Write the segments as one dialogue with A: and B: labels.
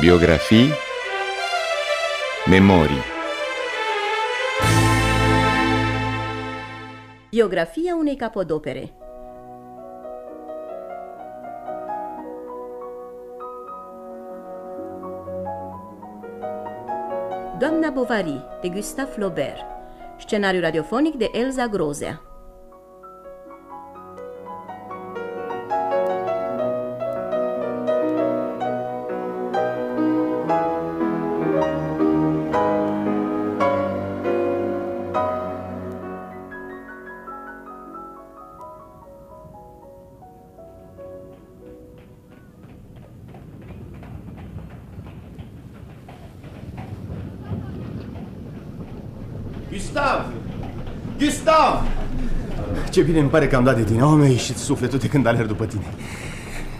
A: Biografii Memorii.
B: Biografia unei capodopere. Doamna Bovary de Gustave Flaubert. Scenariu radiofonic de Elza Grozea
C: Ce bine îmi pare că am dat de tine. Oh, mi-a ieșit sufletul de când alerg după tine.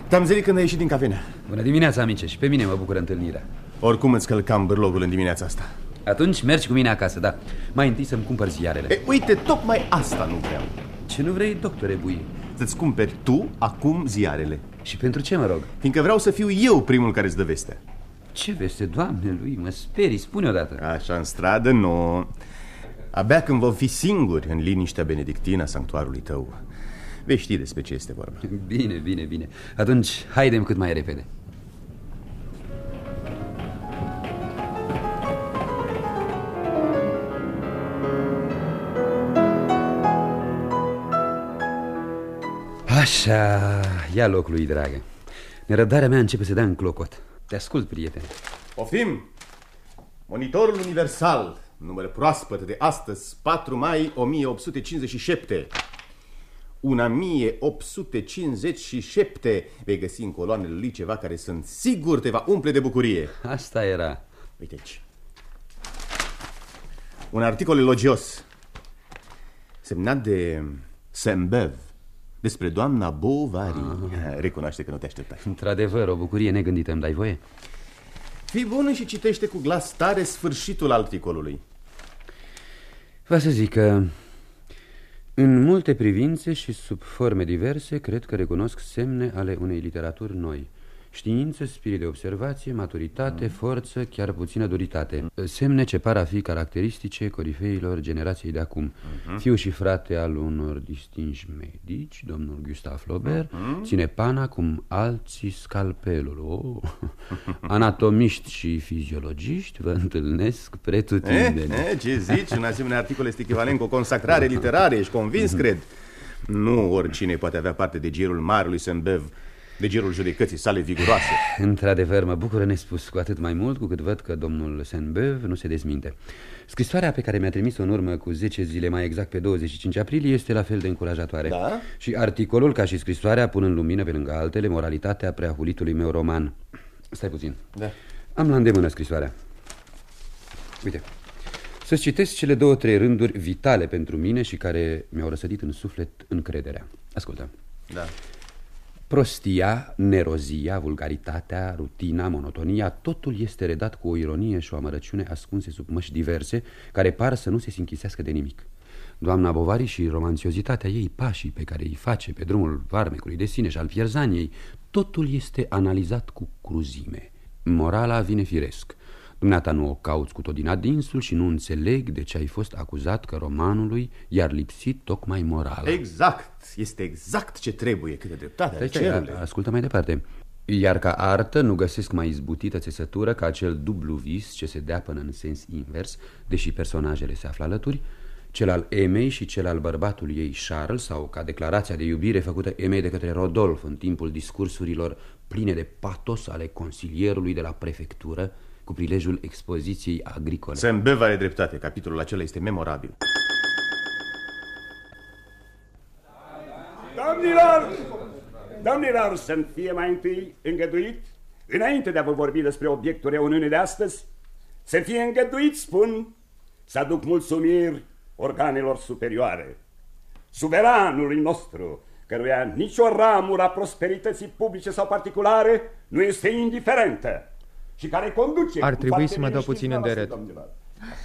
C: Te-am zărit când ai ieșit din cafenea.
D: Bună dimineața, amice, și pe mine mă bucură întâlnirea.
C: Oricum îți călcam bârlogul în dimineața asta.
D: Atunci mergi cu mine acasă, da. Mai întâi să-mi cumpăr ziarele.
C: E, uite, tocmai asta nu vreau.
D: Ce nu vrei, doctore Bui?
C: Să-ți cumperi tu acum ziarele.
D: Și pentru ce, mă rog?
C: Fiindcă vreau să fiu eu primul care îți dă vestea.
D: Ce veste, doamne lui, mă sperii, spune odată.
C: Așa, în stradă, nu. Abia când vom fi singuri în liniștea benedictină a sanctuarului tău. Vei ști despre ce este vorba.
D: Bine, bine, bine. Atunci, haidem cât mai repede. Așa, ia loc lui, dragă. Nerăbdarea mea începe să dea în clocot. Te ascult, prietene.
C: Poftim! Monitorul universal, număr proaspăt de astăzi, 4 mai 1857. Una 1857 vei găsi în coloanele lui ceva care sunt sigur te va umple de bucurie.
D: Asta era.
C: Uite aici. Un articol elogios semnat de Sembev despre doamna Bovary. Recunoaște că nu te așteptai.
D: Într-adevăr, o bucurie negândită, îmi dai voie?
C: Fii bun și citește cu glas tare sfârșitul articolului.
D: Va să zic că în multe privințe și sub forme diverse cred că recunosc semne ale unei literaturi noi. Știință, spirit de observație, maturitate, forță, chiar puțină duritate. Semne ce par a fi caracteristice corifeilor generației de acum. Fiu și frate al unor distinși medici, domnul Gustave Flaubert, ține pana cum alții scalpelul. Oh. Anatomiști și fiziologiști vă întâlnesc pretutindeni.
C: Eh, eh, ce zici? Un asemenea articol este echivalent cu o consacrare literară, ești convins, cred? Nu oricine poate avea parte de girul marelui Sembev, de girul judecății sale viguroase.
D: Într-adevăr, mă bucură nespus cu atât mai mult cu cât văd că domnul Senbev nu se dezminte. Scrisoarea pe care mi-a trimis-o în urmă cu 10 zile, mai exact pe 25 aprilie, este la fel de încurajatoare.
C: Da?
D: Și articolul, ca și scrisoarea, pun în lumină, pe lângă altele, moralitatea preahulitului meu roman. Stai puțin.
C: Da.
D: Am la îndemână scrisoarea. Uite. Să-ți citesc cele două, trei rânduri vitale pentru mine și care mi-au răsădit în suflet încrederea. Ascultă.
C: Da.
D: Prostia, nerozia, vulgaritatea, rutina, monotonia, totul este redat cu o ironie și o amărăciune ascunse sub măști diverse, care par să nu se sinchisească de nimic. Doamna Bovari și romanțiozitatea ei, pașii pe care îi face pe drumul varmecului de sine și al pierzaniei, totul este analizat cu cruzime. Morala vine firesc. Dumneata nu o cauți cu tot din adinsul și nu înțeleg de ce ai fost acuzat că romanului i-ar lipsit tocmai morala.
C: Exact. Este exact ce trebuie. Câte dreptate.
D: Stai,
C: cerule.
D: stai, ascultă mai departe. Iar ca artă nu găsesc mai izbutită țesătură ca acel dublu vis ce se dea până în sens invers, deși personajele se află alături, cel al Emei și cel al bărbatului ei Charles, sau ca declarația de iubire făcută Emei de către Rodolf în timpul discursurilor pline de patos ale consilierului de la prefectură cu prilejul expoziției agricole.
C: Sembev are dreptate. Capitolul acela este memorabil.
E: Domnilor! Domnilor, să-mi fie mai întâi îngăduit, înainte de a vă vorbi despre obiectul reuniunii de astăzi, să fie îngăduit, spun, să aduc mulțumiri organelor superioare. Suveranului nostru, căruia nicio ramură a prosperității publice sau particulare nu este indiferentă și care conduce...
F: Ar
E: cum
F: trebui
E: foarte
F: să mă
E: bine
F: dau
E: știți
F: puțin în
E: dumneavoastră,
F: deret.
E: domnilor.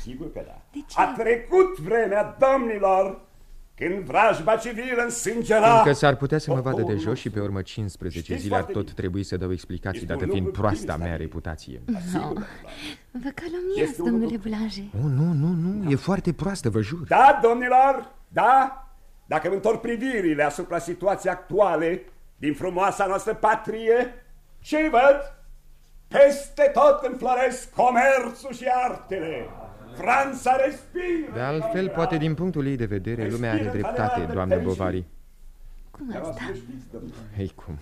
E: Sigur că da.
B: De ce?
E: A trecut vremea, domnilor, când vrajba civilă însângera...
A: Încă s-ar putea să mă vadă de jos și pe urmă 15 zile ar tot trebui să dau explicații, dată fiind proasta mea reputație.
F: No. Vă calomniați, domnule Blanche.
A: Oh, nu, nu, nu, e foarte proastă, vă jur.
E: Da, domnilor, da? Dacă îmi întorc privirile asupra situației actuale din frumoasa noastră patrie, ce văd? Peste tot înfloresc comerțul și artele. Franța respiră!
A: De altfel, poate din punctul ei de vedere, lumea are dreptate, doamnă Bovary.
F: Cum asta?
A: Ei, cum?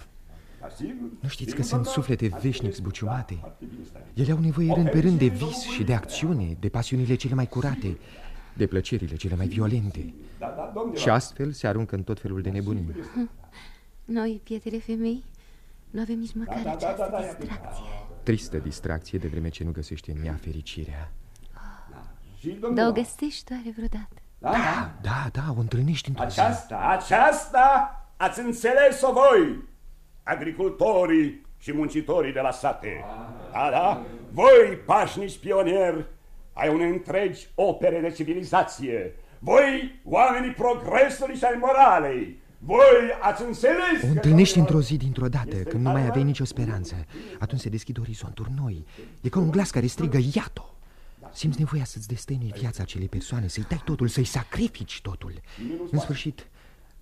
A: Nu știți că sunt suflete veșnic zbuciumate? Ele au nevoie rând pe rând de vis și de acțiune, de pasiunile cele mai curate, de plăcerile cele mai violente. Și astfel se aruncă în tot felul de nebunii.
F: Noi, pietele femei, nu avem nici măcar această distracție.
A: Tristă distracție de vreme ce nu găsește în ea fericirea.
F: Dar o găsești oare vreodată?
A: Da, da, da, o întâlnești într-o zi.
E: Aceasta, aceasta ați înțeles-o voi, agricultorii și muncitorii de la sate. Da, da, voi, pașnici pionieri, ai unei întregi opere de civilizație. Voi, oamenii progresului și ai moralei. Voi ați înțeles
A: O întâlnești într-o zi dintr-o dată, când nu mai aveai nicio speranță. Atunci se deschid orizonturi noi. E ca un glas care strigă, iată! Simți nevoia să-ți destăinui viața acelei persoane, să-i dai totul, să-i sacrifici totul. În sfârșit,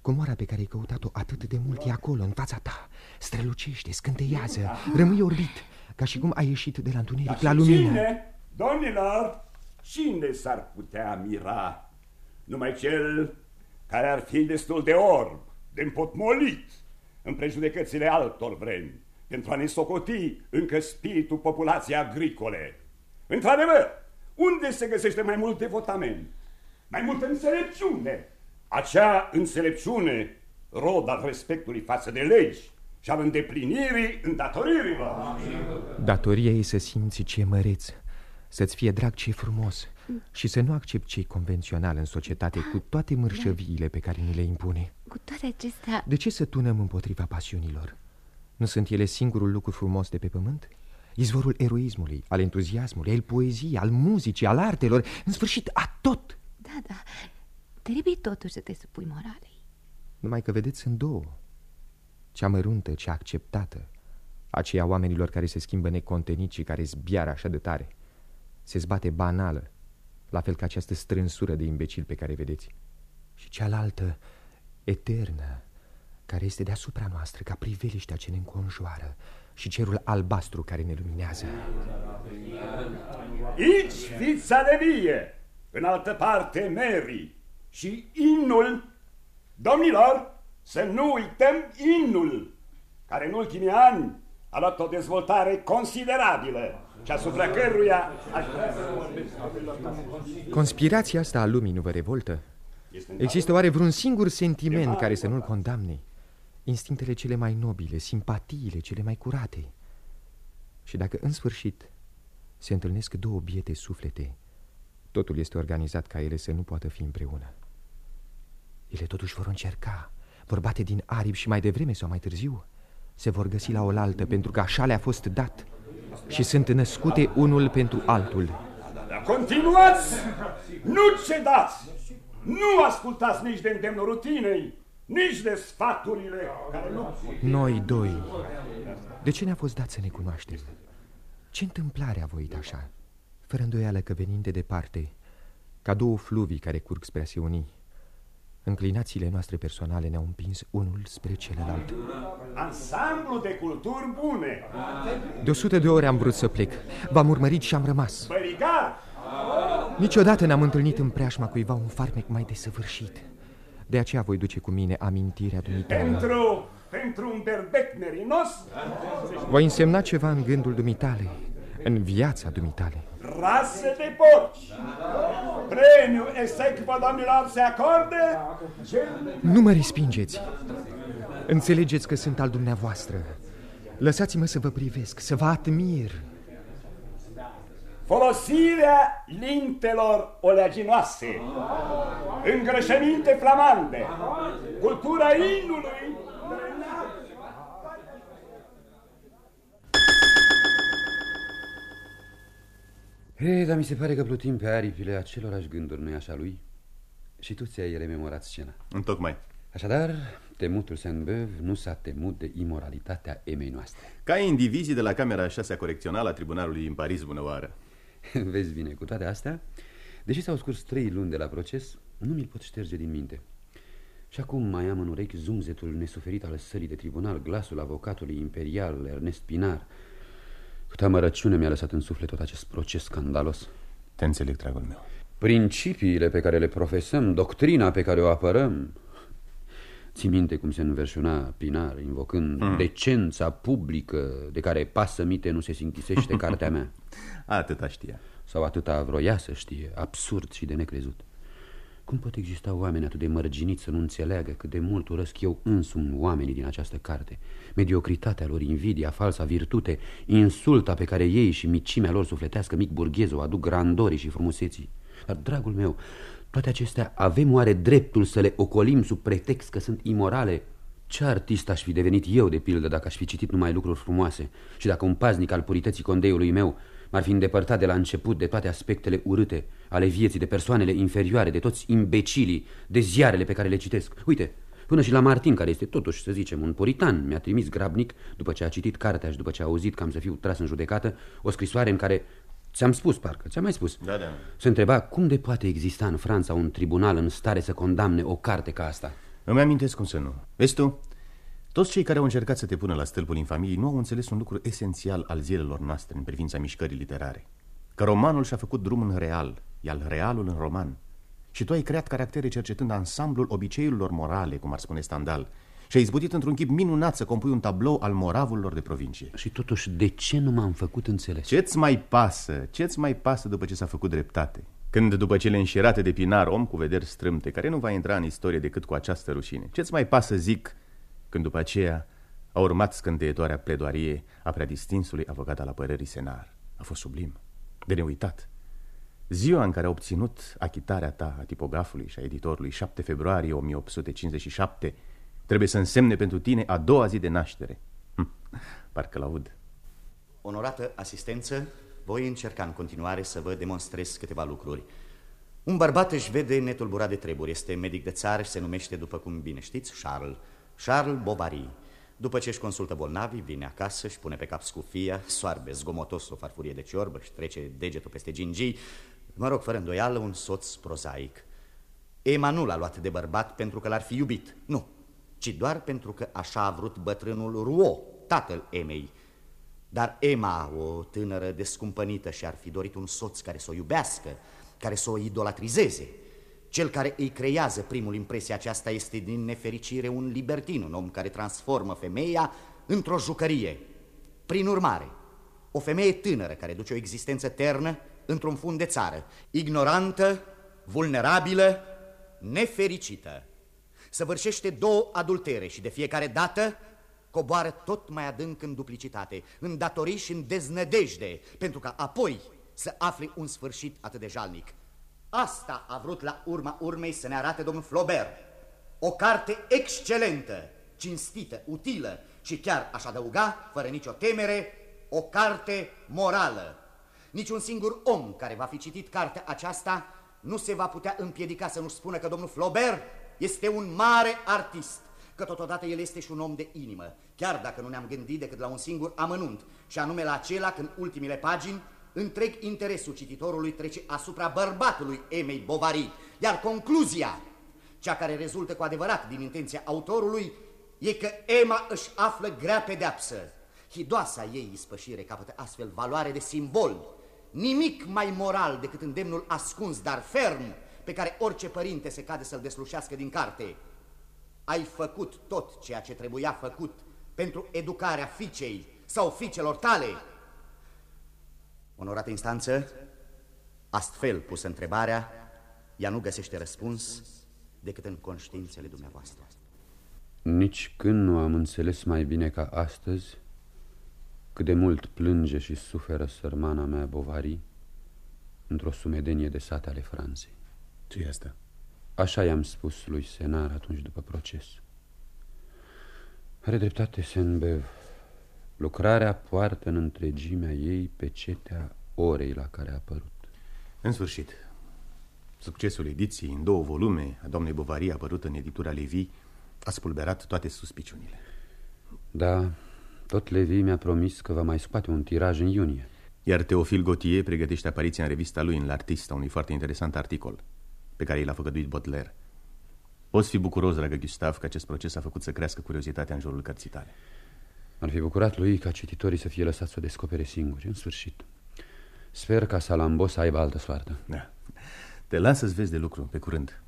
A: comoara pe care ai căutat-o atât de mult e acolo, în fața ta. Strălucește, scânteiază, rămâi orbit, ca și cum ai ieșit de la întuneric la lumină.
E: Cine, domnilor, cine s-ar putea mira? Numai cel care ar fi destul de orb, de împotmolit în prejudecățile altor vremi, pentru a ne socoti încă spiritul populației agricole. Într-adevăr, unde se găsește mai mult devotament, mai multă înțelepciune? Acea înțelepciune, rod al respectului față de legi și al îndeplinirii îndatoririlor.
A: Datoria e să simți ce e măreț, să-ți fie drag ce e frumos și să nu accepti ce e convențional în societate cu toate mărșăviile pe care ni le impune.
F: Cu toate acestea...
A: De ce să tunăm împotriva pasiunilor? Nu sunt ele singurul lucru frumos de pe pământ? Izvorul eroismului, al entuziasmului, al poeziei, al muzicii, al artelor, în sfârșit, a tot.
F: Da, da, trebuie totuși să te supui moralei.
A: Numai că, vedeți, sunt două. Cea măruntă, cea acceptată, aceea oamenilor care se schimbă necontenit și care zbiară așa de tare. Se zbate banală, la fel ca această strânsură de imbecil pe care vedeți. Și cealaltă, eternă, care este deasupra noastră, ca priveliștea ce ne înconjoară, și cerul albastru care ne luminează.
E: Aici fița de vie, în altă parte Mary și inul. Domnilor, să nu uităm inul, care în ultimii ani a luat o dezvoltare considerabilă și asupra căruia aș vrea să vorbesc.
A: Conspirația asta a lumii nu vă revoltă? Există oare vreun singur sentiment care să nu-l condamne? instinctele cele mai nobile, simpatiile cele mai curate. Și dacă în sfârșit se întâlnesc două biete suflete, totul este organizat ca ele să nu poată fi împreună. Ele totuși vor încerca, vor bate din aripi și mai devreme sau mai târziu se vor găsi la oaltă pentru că așa le-a fost dat și sunt născute unul pentru altul.
E: Dar continuați! Nu cedați! Nu ascultați nici de îndemnul rutinei! nici de sfaturile care nu...
A: Noi doi, de ce ne-a fost dat să ne cunoaștem? Ce întâmplare a voit așa? Fără îndoială că venind de departe, ca două fluvii care curg spre a se uni, înclinațiile noastre personale ne-au împins unul spre celălalt.
E: Ansamblu de culturi bune!
A: De o sută de ore am vrut să plec. V-am urmărit și am rămas.
E: Bărigar!
A: Niciodată n-am întâlnit în preajma cuiva un farmec mai desăvârșit. De aceea voi duce cu mine amintirea dumitale.
E: Pentru, pentru un berbec merinos?
A: Voi însemna ceva în gândul dumitale, în viața dumitale.
E: Rase de porci! Premiu esecvă, domnilor, se acorde?
A: Nu mă respingeți. Înțelegeți că sunt al dumneavoastră. Lăsați-mă să vă privesc, să vă admir.
E: Folosirea lintelor oleaginoase, îngrășăminte flamande, cultura inului.
D: Hei, dar mi se pare că plutim pe aripile acelorași gânduri, nu-i așa lui? Și tu ți-ai rememorat scena.
C: Întocmai.
D: Așadar, temutul Saint-Beuve nu s-a temut de imoralitatea emei noastre.
C: Ca indivizii de la Camera 6 corecțională a Tribunalului din Paris, bună oară.
D: Vezi bine, cu toate astea, deși s-au scurs trei luni de la proces, nu mi-l pot șterge din minte. Și acum mai am în urechi zumzetul nesuferit al sării de tribunal, glasul avocatului imperial, Ernest Pinar. Câtă amărăciune mi-a lăsat în suflet tot acest proces scandalos.
C: Te înțeleg, dragul meu.
D: Principiile pe care le profesăm, doctrina pe care o apărăm, Ții minte cum se înverșuna Pinar, invocând mm. decența publică de care pasămite nu se sinchisește cartea mea?
C: Atâta știa.
D: Sau atâta vroia să știe, absurd și de necrezut. Cum pot exista oameni atât de mărginiți să nu înțeleagă cât de mult urăsc eu însumi oamenii din această carte? Mediocritatea lor, invidia, falsa virtute, insulta pe care ei și micimea lor sufletească mic burghez o aduc grandorii și frumuseții. Dar, dragul meu, toate acestea avem oare dreptul să le ocolim sub pretext că sunt imorale? Ce artist aș fi devenit eu, de pildă, dacă aș fi citit numai lucruri frumoase și dacă un paznic al purității condeiului meu m-ar fi îndepărtat de la început de toate aspectele urâte ale vieții, de persoanele inferioare, de toți imbecilii, de ziarele pe care le citesc. Uite, până și la Martin, care este totuși, să zicem, un puritan, mi-a trimis grabnic, după ce a citit cartea și după ce a auzit că am să fiu tras în judecată, o scrisoare în care Ți-am spus, parcă, ți-am mai spus.
C: Da, da.
D: Se întreba cum de poate exista în Franța un tribunal în stare să condamne o carte ca asta?
C: Îmi amintesc cum să nu. Vezi tu, toți cei care au încercat să te pună la stâlpul infamiei nu au înțeles un lucru esențial al zilelor noastre în privința mișcării literare Că romanul și-a făcut drum în real, iar realul în roman Și tu ai creat caractere cercetând ansamblul obiceiurilor morale, cum ar spune Stendhal și a izbutit într-un chip minunat să compui un tablou al moravurilor de provincie.
D: Și totuși, de ce nu m-am făcut înțeles?
C: Ce-ți mai pasă? Ce-ți mai pasă după ce s-a făcut dreptate? Când după cele înșirate de pinar, om cu vederi strâmte, care nu va intra în istorie decât cu această rușine, ce-ți mai pasă, zic, când după aceea a urmat scânteitoarea pledoarie a prea distinsului avocat al apărării senar? A fost sublim, de neuitat. Ziua în care a obținut achitarea ta a tipografului și a editorului 7 februarie 1857 Trebuie să însemne pentru tine a doua zi de naștere. Hm, parcă-l aud.
G: Onorată asistență, voi încerca în continuare să vă demonstrez câteva lucruri. Un bărbat își vede netulburat de treburi. Este medic de țară și se numește, după cum bine știți, Charles. Charles Bovary. După ce își consultă bolnavii, vine acasă, își pune pe cap scufia, soarbe zgomotos o farfurie de ciorbă și trece degetul peste gingii. Mă rog, fără îndoială, un soț prozaic. Emma nu l-a luat de bărbat pentru că l-ar fi iubit. Nu, ci doar pentru că așa a vrut bătrânul Ruo, tatăl Emei. Dar Emma, o tânără descumpănită, și-ar fi dorit un soț care să o iubească, care să o idolatrizeze. Cel care îi creează primul impresia aceasta este din nefericire un libertin, un om care transformă femeia într-o jucărie. Prin urmare, o femeie tânără care duce o existență ternă într-un fund de țară, ignorantă, vulnerabilă, nefericită săvârșește două adultere și de fiecare dată coboară tot mai adânc în duplicitate, în datorii și în deznădejde, pentru ca apoi să afli un sfârșit atât de jalnic. Asta a vrut la urma urmei să ne arate domnul Flaubert. O carte excelentă, cinstită, utilă și chiar, aș adăuga, fără nicio temere, o carte morală. Niciun singur om care va fi citit cartea aceasta nu se va putea împiedica să nu spună că domnul Flaubert este un mare artist, că totodată el este și un om de inimă, chiar dacă nu ne-am gândit decât la un singur amănunt, și anume la acela când ultimile pagini întreg interesul cititorului trece asupra bărbatului Emei Bovary, iar concluzia, cea care rezultă cu adevărat din intenția autorului, e că Emma își află grea pedeapsă. Hidoasa ei ispășire capătă astfel valoare de simbol, nimic mai moral decât îndemnul ascuns, dar ferm, pe care orice părinte se cade să-l deslușească din carte. Ai făcut tot ceea ce trebuia făcut pentru educarea fiicei sau fiicelor tale. Onorată instanță, astfel pus întrebarea, ea nu găsește răspuns decât în conștiințele dumneavoastră.
D: Nici când nu am înțeles mai bine ca astăzi cât de mult plânge și suferă sărmana mea Bovary într-o sumedenie de sate ale Franței
C: ce e asta?
D: Așa i-am spus lui Senar atunci după proces. Are dreptate Senbev. Lucrarea poartă în întregimea ei pe cetea orei la care a apărut.
C: În sfârșit, Succesul ediției în două volume a doamnei Bovary apărut în editura Levi a spulberat toate suspiciunile.
D: Da, tot Levi mi-a promis că va mai scoate un tiraj în iunie.
C: Iar Teofil Gautier pregătește apariția în revista lui în L'Artista, unui foarte interesant articol pe care l-a făcăduit Baudelaire. Poți fi bucuros, dragă Gustav, că acest proces a făcut să crească curiozitatea în jurul cărții tale.
D: Ar fi bucurat lui ca cititorii să fie lăsați să o descopere singuri, în sfârșit. Sper ca Salambo să aibă altă soartă.
C: Da. Te las să-ți vezi de lucru, pe curând.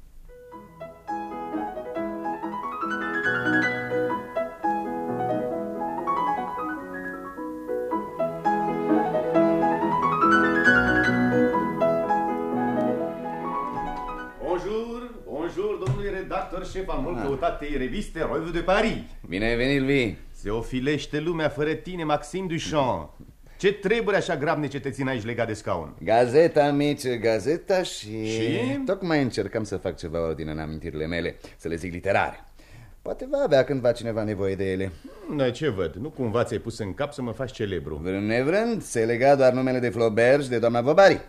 C: șef al mult ah. căutatei reviste Revue de Paris.
H: Bine ai venit, lui.
C: Se ofilește lumea fără tine, Maxim Duchamp. Ce trebuie așa grabnice te țin aici legat de scaun?
H: Gazeta, mice, gazeta și...
C: Și?
H: Tocmai încercam să fac ceva ordine în amintirile mele, să le zic literare. Poate va avea cândva cineva nevoie de ele.
C: Da, ce văd? Nu cumva ți-ai pus în cap să mă faci celebru?
H: Vrând nevrând, se lega doar numele de Flaubert și de doamna Bobari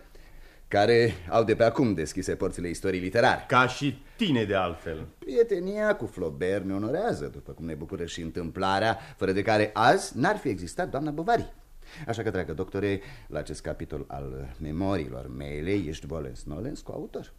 H: care au de pe acum deschise porțile istoriei literare.
C: Ca și tine de altfel.
H: Prietenia cu Flaubert ne onorează, după cum ne bucură și întâmplarea, fără de care azi n-ar fi existat doamna Bovary. Așa că, dragă doctore, la acest capitol al memoriilor mele, ești volens nolens cu autor.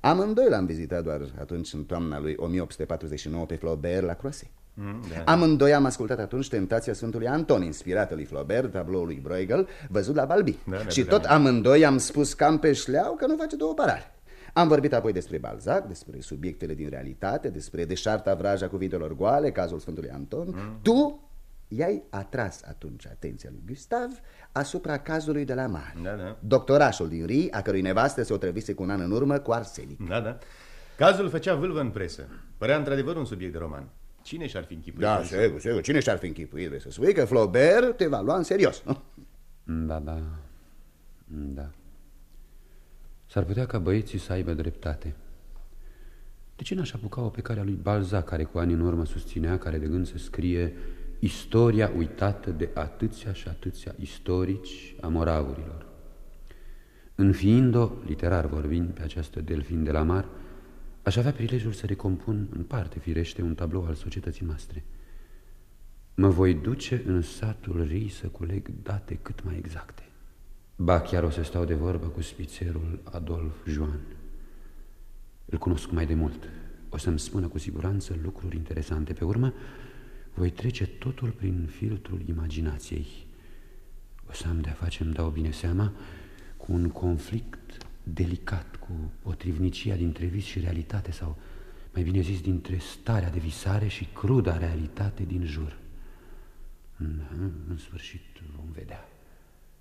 H: Amândoi l-am vizitat doar atunci în toamna lui 1849 pe Flaubert la Croase. Mm, da. Amândoi am ascultat atunci Tentația Sfântului Anton, inspirată lui Flaubert, tabloul lui Bruegel, văzut la Balbi. Da, da, și tot amândoi am spus cam pe șleau că nu face două parale. Am vorbit apoi despre Balzac, despre subiectele din realitate, despre deșarta vraja cuvintelor goale, cazul Sfântului Anton. Mm. Tu i-ai atras atunci atenția lui Gustav asupra cazului de la Mare.
C: Da, da.
H: Doctorașul din Ri, a cărui nevastă se otrăvise cu un an în urmă cu arsenic.
C: Da, da. Cazul făcea vâlvă în presă. Părea într-adevăr un subiect de roman. Cine și-ar fi închipuit?
H: Da, sigur, sigur. Cine și-ar fi închipuit? Vrei să spui că Flaubert te va lua în serios, nu?
D: Da, da. Da. S-ar putea ca băieții să aibă dreptate. De ce n-aș apuca-o pe calea lui Balzac, care cu ani în urmă susținea, care de gând să scrie istoria uitată de atâția și atâția istorici a moravurilor? Înfiind-o, literar vorbind, pe această delfin de la mar, Aș avea prilejul să recompun în parte firește un tablou al societății noastre. Mă voi duce în satul Rii să coleg date cât mai exacte. Ba chiar o să stau de vorbă cu spițerul Adolf Joan. Îl cunosc mai de mult. O să-mi spună cu siguranță lucruri interesante. Pe urmă, voi trece totul prin filtrul imaginației. O să am de-a face, îmi dau bine seama, cu un conflict delicat cu potrivnicia dintre vis și realitate sau, mai bine zis, dintre starea de visare și cruda realitate din jur. În, în sfârșit vom vedea.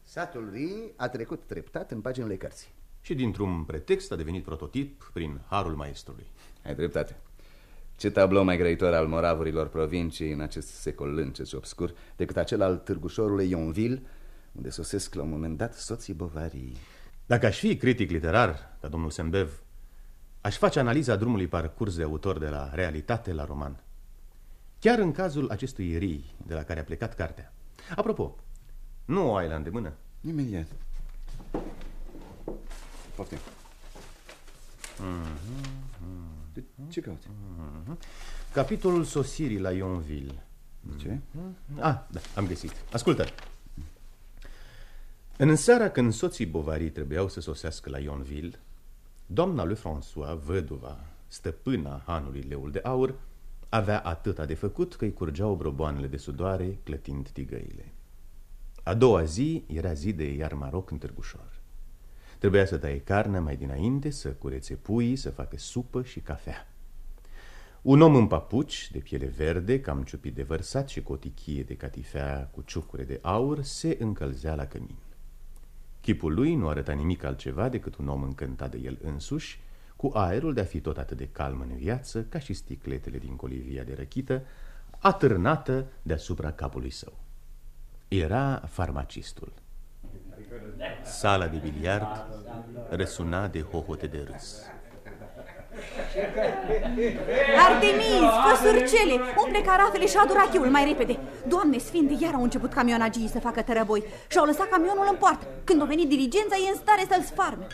H: Satul Ri a trecut treptat în paginile cărții.
C: Și dintr-un pretext a devenit prototip prin harul maestrului.
H: Ai dreptate. Ce tablou mai grăitor al moravurilor provinciei în acest secol lâncet și obscur decât acel al târgușorului Ionville, unde sosesc la un moment dat soții Bovarii.
C: Dacă aș fi critic literar, ca domnul Sembev, aș face analiza drumului parcurs de autor de la realitate la roman. Chiar în cazul acestui irii de la care a plecat cartea. Apropo, nu o ai la îndemână?
H: Imediat. Poftim. Mm -hmm. ce cauți? Mm -hmm.
C: Capitolul sosirii la Ionville.
H: Ce?
C: Ah, da, am găsit. Ascultă. În seara când soții Bovary trebuiau să sosească la Ionville, doamna lui François, văduva, stăpâna hanului Leul de Aur, avea atâta de făcut că îi curgeau broboanele de sudoare, clătind tigăile. A doua zi era zi de iar maroc în târgușor. Trebuia să taie carne mai dinainte, să curețe pui, să facă supă și cafea. Un om în papuci, de piele verde, cam ciupit de vărsat și cu o tichie de catifea cu ciucure de aur, se încălzea la cămin. Chipul lui nu arăta nimic altceva decât un om încântat de el însuși, cu aerul de a fi tot atât de calm în viață ca și sticletele din colivia de răchită, atârnată deasupra capului său. Era farmacistul. Sala de biliard răsuna de hohote de râs.
I: Artemis, fă surcele, umple carafele și adu rachiul mai repede. Doamne sfinte, iar au început camionagii să facă tărăboi și au lăsat camionul în poartă. Când a venit diligența, e în stare să-l sfarme.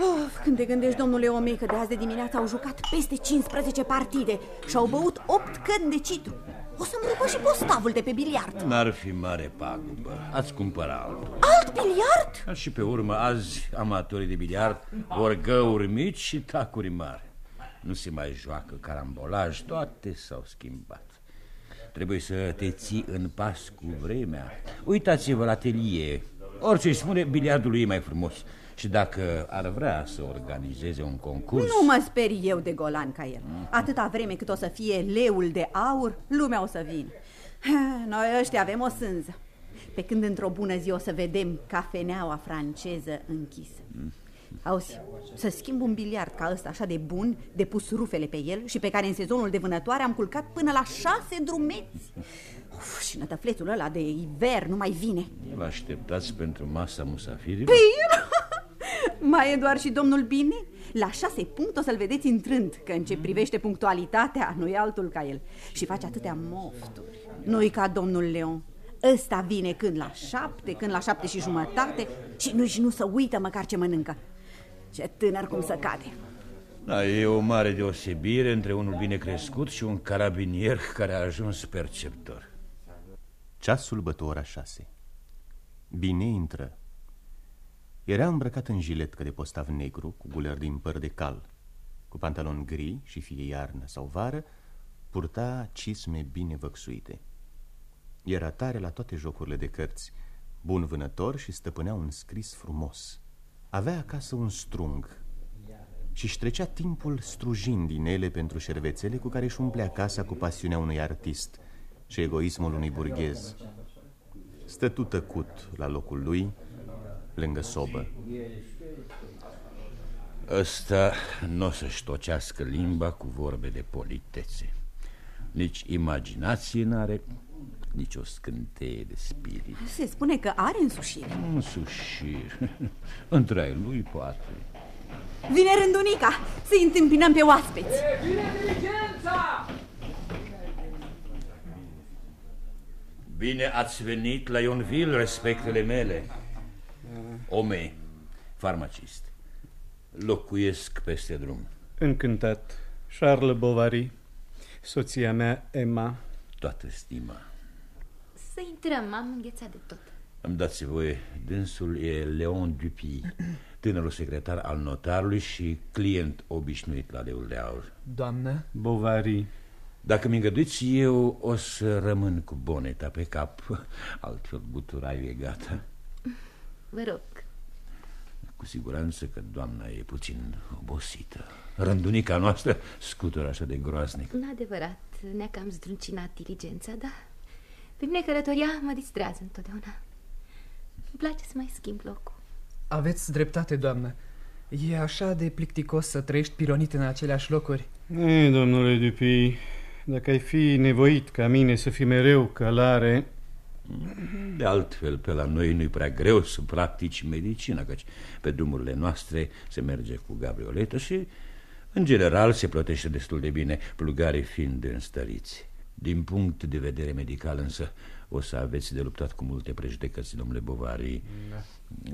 I: Of, când te gândești, domnule Ome, că de azi de dimineață au jucat peste 15 partide și au băut 8 căni de citru. O să-mi rupă și postavul de pe biliard.
J: N-ar fi mare pagubă. Ați cumpăra altul.
I: Alt biliard?
J: Ca și pe urmă, azi amatorii de biliard vor găuri mici și tacuri mari. Nu se mai joacă carambolaj, toate s-au schimbat. Trebuie să te ții în pas cu vremea. Uitați-vă la telie. Orice își spune, biliardul lui e mai frumos. Și dacă ar vrea să organizeze un concurs...
I: Nu mă speri eu de golan ca el. Atâta vreme cât o să fie leul de aur, lumea o să vină. Noi ăștia avem o sânză. Pe când într-o bună zi o să vedem cafeneaua franceză închisă. Auzi, să schimb un biliard ca ăsta așa de bun, de pus rufele pe el și pe care în sezonul de vânătoare am culcat până la șase drumeți. Uf, și nătăflețul ăla de iver nu mai vine.
J: Vă așteptați pentru masa musafirilor?
I: Păi, mai e doar și domnul Bine? La șase punct o să-l vedeți intrând, că în ce privește punctualitatea, nu e altul ca el. Și face atâtea mofturi. Nu-i ca domnul Leon. Ăsta vine când la șapte, când la șapte și jumătate și nu și nu să uită măcar ce mănâncă. Ce tânăr cum să cade.
J: Da, e o mare deosebire între unul bine crescut și un carabinier care a ajuns perceptor.
C: Ceasul bătu ora șase. Bine intră. Era îmbrăcat în jiletcă de postav negru, cu guler din păr de cal, cu pantalon gri și fie iarnă sau vară, purta cisme bine văxuite. Era tare la toate jocurile de cărți, bun vânător și stăpânea un scris frumos. Avea acasă un strung și-și trecea timpul strujind din ele pentru șervețele cu care își umplea casa cu pasiunea unui artist și egoismul unui burghez. Stătu tăcut la locul lui, lângă sobă.
J: Ăsta nu o să-și tocească limba cu vorbe de politețe. Nici imaginație n-are, nici o scânteie de spirit.
I: Se spune că are însușire.
J: Însușire. Între ai lui, poate.
I: Vine rândunica să-i întâmpinăm pe oaspeți.
K: Vine diligența!
J: Bine ați venit la Ionville, respectele mele. Ome, farmacist. Locuiesc peste drum.
L: Încântat. Charles Bovary, soția mea, Emma.
J: Toată stima.
F: Să intrăm, am înghețat de tot.
J: Îmi dați voie, dânsul e Leon Dupy, tânărul secretar al notarului și client obișnuit la leul de aur.
L: Doamnă? Bovary.
J: Dacă mi îngăduiți, eu o să rămân cu boneta pe cap, altfel buturaiul e gata.
F: Vă rog.
J: Cu siguranță că doamna e puțin obosită. Rândunica noastră scutură așa de groaznic.
F: În adevărat, ne-a cam zdruncinat diligența, da? Pe mine călătoria mă distrează întotdeauna. Îmi place să mai schimb locul.
K: Aveți dreptate, doamnă. E așa de plicticos să trăiești pironit în aceleași locuri.
L: Ei, domnule Dupi, dacă ai fi nevoit ca mine să fii mereu călare...
J: De altfel, pe la noi nu-i prea greu să practici medicina, căci pe drumurile noastre se merge cu gabrioletă și, în general, se plătește destul de bine, plugare fiind înstăriți. Din punct de vedere medical, însă, o să aveți de luptat cu multe prejudecăți, domnule Bovari. Da.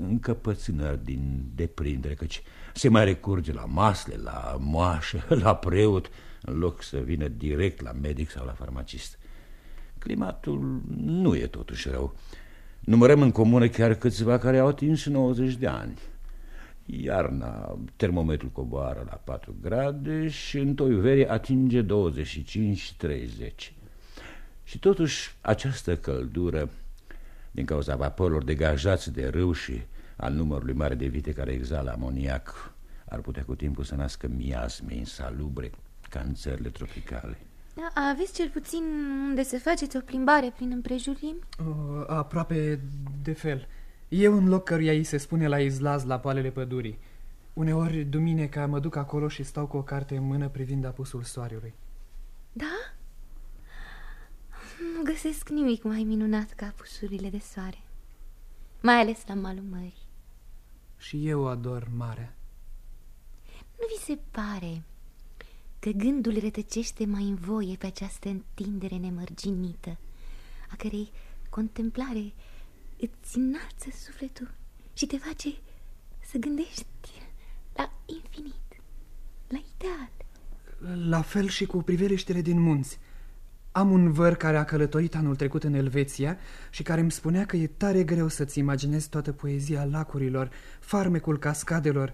J: Încăpățânări din deprindere, căci se mai recurge la masle, la moașă, la preot, în loc să vină direct la medic sau la farmacist. Climatul nu e totuși rău. Numărăm în comună chiar câțiva care au atins 90 de ani. Iarna, termometrul coboară la 4 grade și în toiuverie atinge 25-30. Și totuși această căldură, din cauza vaporilor degajați de râu și al numărului mare de vite care exhală amoniac, ar putea cu timpul să nască miasme insalubre ca în țările tropicale.
F: Da, aveți cel puțin unde să faceți o plimbare prin împrejurimi?
K: Uh, aproape de fel. E un loc căruia îi se spune la izlaz la poalele pădurii. Uneori, duminica, mă duc acolo și stau cu o carte în mână privind apusul soarelui.
F: Da? Nu găsesc nimic mai minunat ca apusurile de soare. Mai ales la malul mării.
K: Și eu ador marea.
F: Nu vi se pare că gândul rătăcește mai în voie pe această întindere nemărginită, a cărei contemplare îți înalță sufletul și te face să gândești la infinit, la ideal.
K: La fel și cu priveliștele din munți. Am un văr care a călătorit anul trecut în Elveția și care îmi spunea că e tare greu să-ți imaginezi toată poezia lacurilor, farmecul cascadelor.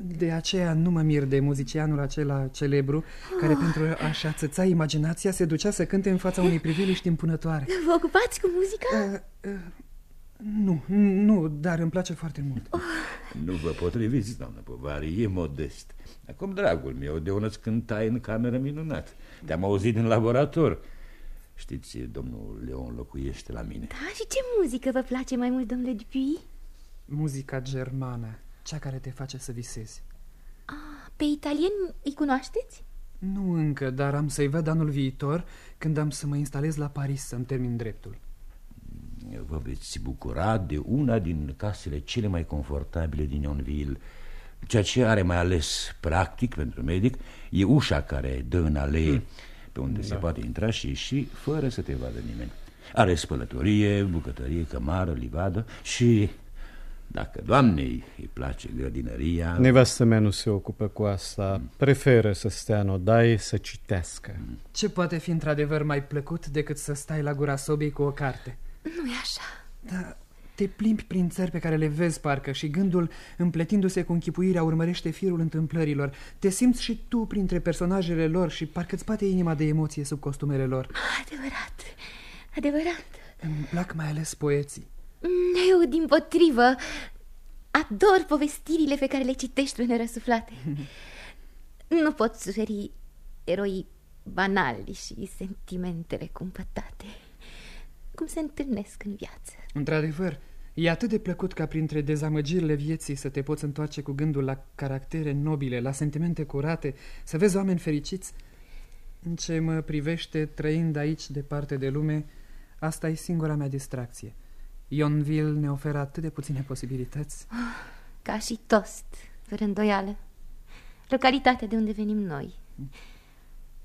K: De aceea nu mă mir de muzicianul acela celebru oh. care pentru a-și ațăța imaginația se ducea să cânte în fața unei priveliști impunătoare.
F: Vă ocupați cu muzica?
K: Uh, uh, nu, nu, dar îmi place foarte mult. Oh.
J: Nu vă potriviți, doamnă Povari, e modest. Acum, dragul meu, de ună cântai în cameră minunat. Te-am auzit în laborator. Știți, domnul Leon locuiește la mine.
F: Da, și ce muzică vă place mai mult, domnule Dupuy?
K: Muzica germană, cea care te face să visezi.
F: Ah, pe italien îi cunoașteți?
K: Nu încă, dar am să-i văd anul viitor când am să mă instalez la Paris să-mi termin dreptul.
J: Vă veți bucura de una din casele cele mai confortabile din Yonville. Ceea ce are mai ales practic pentru medic e ușa care dă în alee mm. pe unde da. se poate intra și ieși fără să te vadă nimeni. Are spălătorie, bucătărie, cămară, livadă și dacă doamnei îi place grădinăria...
L: Nevastă mea nu se ocupă cu asta. Preferă să stea în odaie să citească.
K: Ce poate fi într-adevăr mai plăcut decât să stai la gura sobei cu o carte?
F: nu e așa.
K: Da, te plimbi prin țări pe care le vezi parcă și gândul, împletindu-se cu închipuirea, urmărește firul întâmplărilor. Te simți și tu printre personajele lor și parcă îți bate inima de emoție sub costumele lor.
F: Adevărat, adevărat.
K: Îmi plac mai ales poeții.
F: Eu, din potrivă, ador povestirile pe care le citești pe răsuflate. nu pot suferi eroi banali și sentimentele cumpătate cum se întâlnesc în viață.
K: Într-adevăr, e atât de plăcut ca printre dezamăgirile vieții să te poți întoarce cu gândul la caractere nobile, la sentimente curate, să vezi oameni fericiți. În ce mă privește, trăind aici, departe de lume, asta e singura mea distracție. Ionville ne oferă atât de puține posibilități.
F: Ca și Tost, fără îndoială. Localitatea de unde venim noi.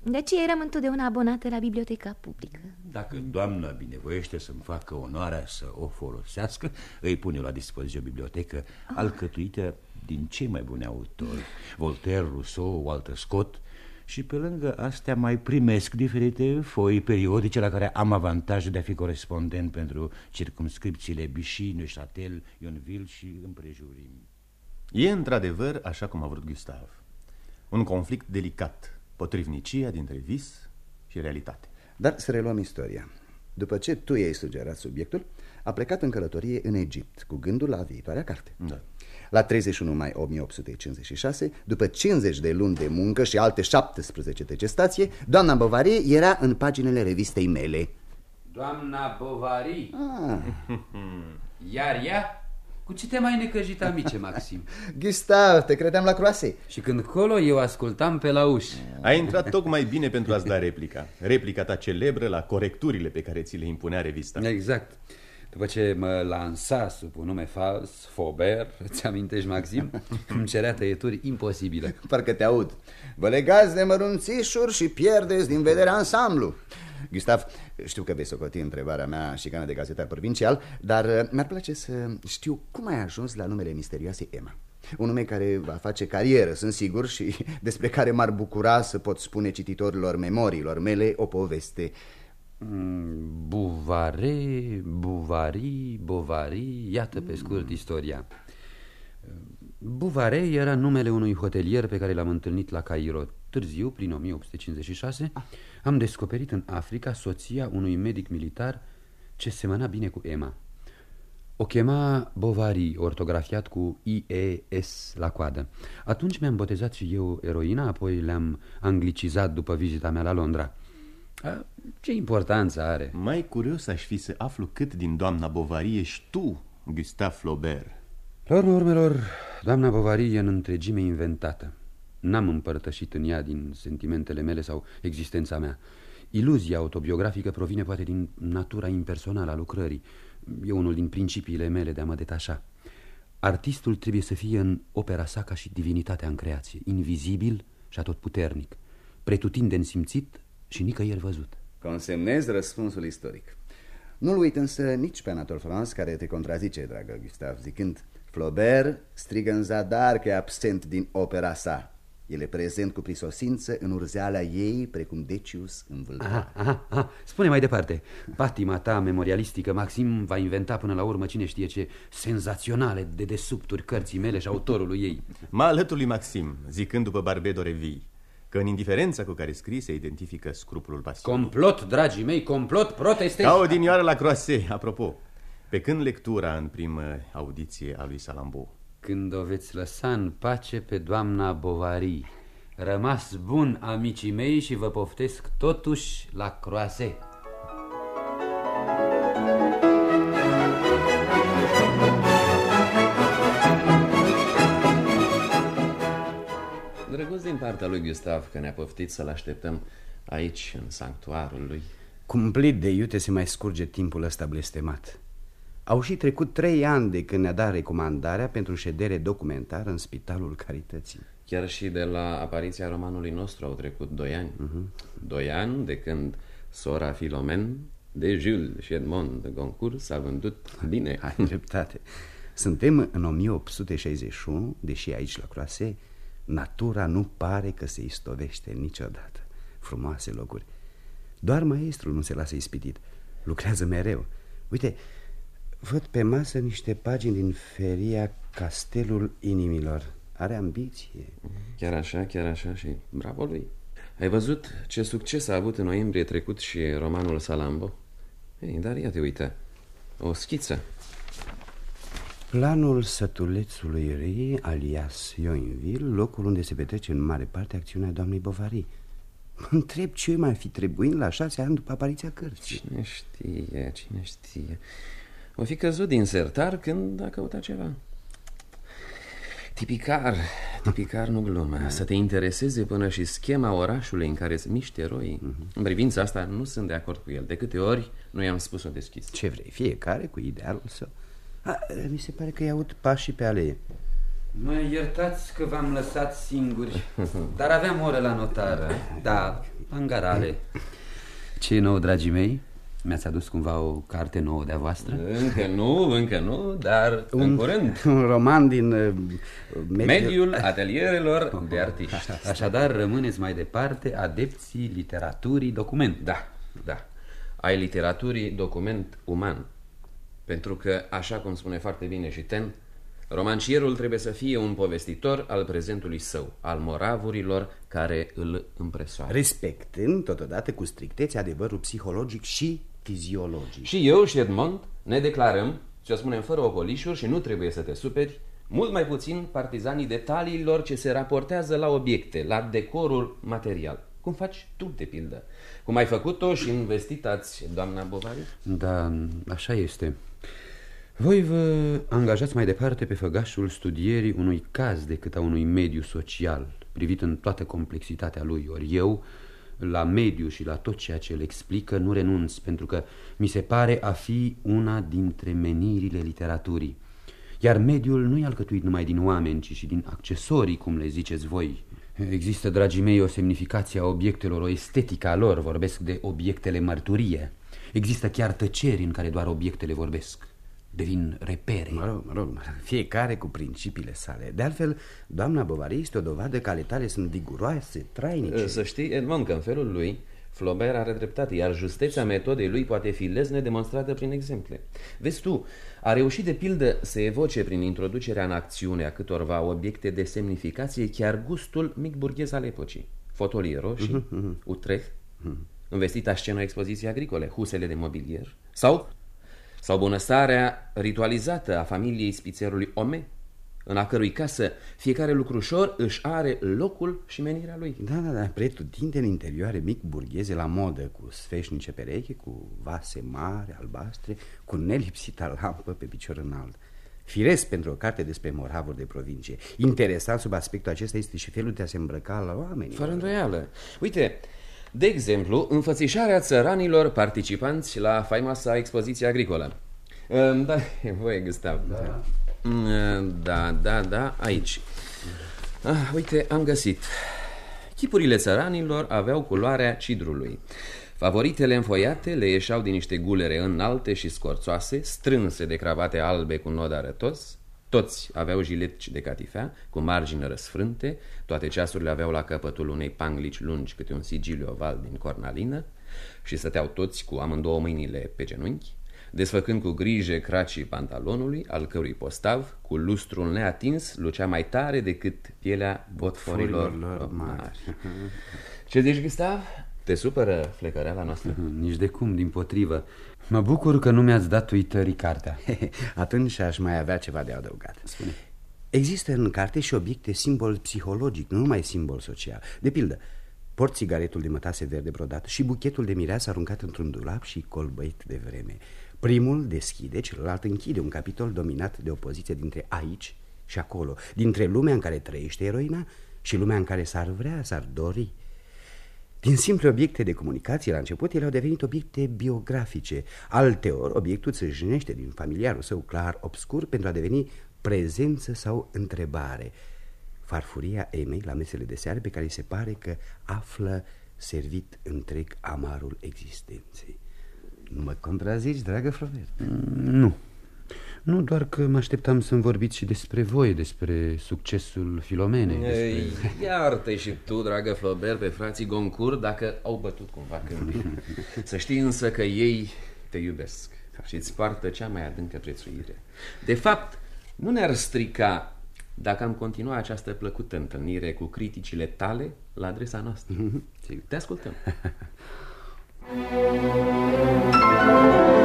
F: De aceea eram întotdeauna abonată la biblioteca publică.
J: Dacă doamna binevoiește să-mi facă onoarea să o folosească, îi pune la dispoziție o bibliotecă oh. alcătuită din cei mai buni autori. Voltaire, Rousseau, Walter Scott și pe lângă astea mai primesc diferite foi periodice la care am avantajul de a fi corespondent pentru circumscripțiile Vichy, Neuchâtel, Yonville și împrejurimi.
C: E într-adevăr, așa cum a vrut Gustav, un conflict delicat potrivnicia dintre vis și realitate.
H: Dar să reluăm istoria. După ce tu i-ai sugerat subiectul, a plecat în călătorie în Egipt, cu gândul la viitoarea carte.
C: Da.
H: La 31 mai 1856, după 50 de luni de muncă și alte 17 de gestație, doamna Bovary era în paginile revistei mele.
D: Doamna Bovary? Ah. Iar ea cu ce te mai necăjit, amice, Maxim?
H: Gustav, te credeam la croase.
D: Și când colo, eu ascultam pe la uși.
C: Ai intrat tocmai bine pentru a-ți da replica. Replica ta celebră la corecturile pe care ți le impunea revista.
D: Exact. După ce mă lansa sub un nume fals, Fober, îți amintești, Maxim? Îmi cerea tăieturi imposibile.
H: Parcă te aud. Vă legați de mărunțișuri și pierdeți din vedere ansamblu. Gustav, știu că vei socoti întrebarea mea și cană de gazetar provincial, dar uh, mi-ar place să știu cum ai ajuns la numele misterioase Emma. Un nume care va face carieră, sunt sigur, și despre care m-ar bucura să pot spune cititorilor memoriilor mele o poveste.
D: Mm, Buvare, Buvari, Bovari, iată pe scurt istoria. Buvare era numele unui hotelier pe care l-am întâlnit la Cairo târziu, prin 1856. Ah am descoperit în Africa soția unui medic militar ce semăna bine cu Emma. O chema Bovary, ortografiat cu I-E-S la coadă. Atunci mi-am botezat și eu eroina, apoi le-am anglicizat după vizita mea la Londra. A, ce importanță are?
C: Mai curios aș fi să aflu cât din doamna Bovary ești tu, Gustave Flaubert.
D: La urmă urmelor, doamna Bovary e în întregime inventată. N-am împărtășit în ea din sentimentele mele sau existența mea. Iluzia autobiografică provine poate din natura impersonală a lucrării. E unul din principiile mele de a mă detașa. Artistul trebuie să fie în opera sa ca și divinitatea în creație, invizibil și atotputernic. pretutindeni simțit și nicăieri văzut.
H: Consemnez răspunsul istoric. Nu-l uit însă nici pe Anatol France, care te contrazice, dragă Gustav, zicând Flaubert strigă în zadar că e absent din opera sa. El e prezent cu prisosință în urzeala ei, precum Decius în vâltoare.
D: Aha, aha. Spune mai departe, patima ta memorialistică, Maxim, va inventa până la urmă cine știe ce senzaționale de desubturi cărții mele și autorului ei.
C: Mă alătul lui Maxim, zicând după Barbedo Revii, că în indiferența cu care scrie se identifică scrupulul pasiunii.
D: Complot, dragii mei, complot, proteste.
C: Ca o dinioară la croase, apropo. Pe când lectura în primă audiție a lui Salambo?
D: Când o veți lăsa în pace pe doamna Bovary. Rămas bun, amicii mei, și vă poftesc totuși la croase.
M: Drăguț din partea lui Gustav că ne-a poftit să-l așteptăm aici, în sanctuarul lui.
H: Cumplit de iute se mai scurge timpul ăsta blestemat. Au și trecut trei ani de când ne-a dat recomandarea pentru ședere documentară în Spitalul Carității.
M: Chiar și de la apariția romanului nostru au trecut doi ani. Uh-huh. Doi ani de când sora Filomen de Jules și Edmond de Goncourt s-a vândut bine.
H: Ai dreptate. Suntem în 1861, deși aici la Croase, natura nu pare că se istovește niciodată. Frumoase locuri. Doar maestrul nu se lasă ispitit. Lucrează mereu. Uite, Văd pe masă niște pagini din feria Castelul Inimilor. Are ambiție.
M: Chiar așa, chiar așa și bravo lui. Ai văzut ce succes a avut în noiembrie trecut și romanul Salambo? Ei, dar ia te uite, o schiță.
H: Planul sătulețului Ri, alias Ioinville, locul unde se petrece în mare parte acțiunea doamnei Bovary. Mă întreb ce mai fi trebuind la șase ani după apariția cărții.
M: Cine știe, cine știe. O fi căzut din sertar când a căutat ceva. Tipicar, tipicar nu glumă Să te intereseze până și schema orașului în care se miște eroii În privința asta nu sunt de acord cu el De câte ori nu i-am spus-o deschis
H: Ce vrei, fiecare cu idealul său a, Mi se pare că i aud pașii pe alee.
D: Mă iertați că v-am lăsat singuri Dar aveam oră la notară Da, angarale Ce nou, dragii mei? Mi-ați adus cumva o carte nouă de-a voastră?
M: Încă nu, încă nu, dar un, în curând.
H: Un roman din uh,
M: mediul... mediul atelierelor de artiști.
D: Așadar rămâneți mai departe adepții literaturii document.
M: Da, da. Ai literaturii document uman Pentru că, așa cum spune foarte bine și Ten Romancierul trebuie să fie un povestitor al prezentului său, al moravurilor care îl împresoară.
H: Respectând totodată cu strictețe adevărul psihologic și fiziologic.
M: Și eu și Edmond ne declarăm, și o spunem fără ocolișuri și nu trebuie să te superi, mult mai puțin partizanii detaliilor ce se raportează la obiecte, la decorul material. Cum faci tu, de pildă? Cum ai făcut-o și investitați, doamna Bovari?
D: Da, așa este. Voi vă angajați mai departe pe făgașul studierii unui caz decât a unui mediu social, privit în toată complexitatea lui, ori eu la mediu și la tot ceea ce îl explică nu renunț, pentru că mi se pare a fi una dintre menirile literaturii. Iar mediul nu e alcătuit numai din oameni, ci și din accesorii, cum le ziceți voi. Există, dragii mei, o semnificație a obiectelor, o estetică a lor, vorbesc de obiectele mărturie. Există chiar tăceri în care doar obiectele vorbesc devin repere.
H: Mă rog, mă rog, fiecare cu principiile sale. De altfel, doamna Bovary este o dovadă că ale tale sunt viguroase, trainice.
M: Să știi, Edmond, că în felul lui, Flaubert are dreptate, iar justețea metodei lui poate fi lezne demonstrată prin exemple. Vezi tu, a reușit de pildă să evoce prin introducerea în acțiune a câtorva obiecte de semnificație chiar gustul mic burghez al epocii. Fotolii roșii, uh-huh, uh-huh. Utrecht, uh-huh. învestita scenă expoziții agricole, husele de mobilier sau sau bunăstarea ritualizată a familiei spițerului Ome, în a cărui casă fiecare lucrușor își are locul și menirea lui.
H: Da, da, da, pretutindeni interioare mic burgheze la modă, cu sfeșnice pereche, cu vase mari, albastre, cu nelipsita lampă pe picior înalt. Firesc pentru o carte despre moravuri de provincie. Interesant sub aspectul acesta este și felul de a se îmbrăca la oameni.
M: Fără îndoială. Uite, de exemplu, înfățișarea țăranilor participanți la faimoasa expoziție agricolă. Da, voi, Gustav. Da. Da, da, da, aici. Ah, uite, am găsit. Chipurile țăranilor aveau culoarea cidrului. Favoritele înfoiate le ieșeau din niște gulere înalte și scorțoase, strânse de cravate albe cu nod arătos, toți aveau jiletici de catifea, cu margini răsfrânte, toate ceasurile aveau la capătul unei panglici lungi câte un sigiliu oval din cornalină și stăteau toți cu amândouă mâinile pe genunchi, desfăcând cu grijă cracii pantalonului, al cărui postav, cu lustrul neatins, lucea mai tare decât pielea botforilor lor mari. Ce zici, Gustav? Te supără flecăreala noastră?
D: Nici de cum, din potrivă. Mă bucur că nu mi-ați dat uitării cartea.
N: Atunci aș mai avea ceva de adăugat. Spune. Există în carte și obiecte simbol psihologic, nu numai simbol social. De pildă, port țigaretul de mătase verde brodat și buchetul de mireasă aruncat într-un dulap și colbăit de vreme. Primul deschide, celălalt închide un capitol dominat de opoziție dintre aici și acolo, dintre lumea în care trăiește eroina și lumea în care s-ar vrea, s-ar dori. Din simple obiecte de comunicație, la început, ele au devenit obiecte biografice. Alteori, obiectul țâșnește din familiarul său clar obscur pentru a deveni prezență sau întrebare. Farfuria Emei la mesele de seară pe care se pare că află servit întreg amarul existenței. Nu mă contrazici, dragă Flaubert?
D: Mm, nu. Nu, doar că mă așteptam să-mi vorbiți și despre voi, despre succesul Filomenei. Despre...
M: Iartă și tu, dragă Flaubert, pe frații Goncourt dacă au bătut cumva când. Să știi însă că ei te iubesc și îți poartă cea mai adâncă prețuire. De fapt, nu ne-ar strica dacă am continua această plăcută întâlnire cu criticile tale la adresa noastră. Te ascultăm.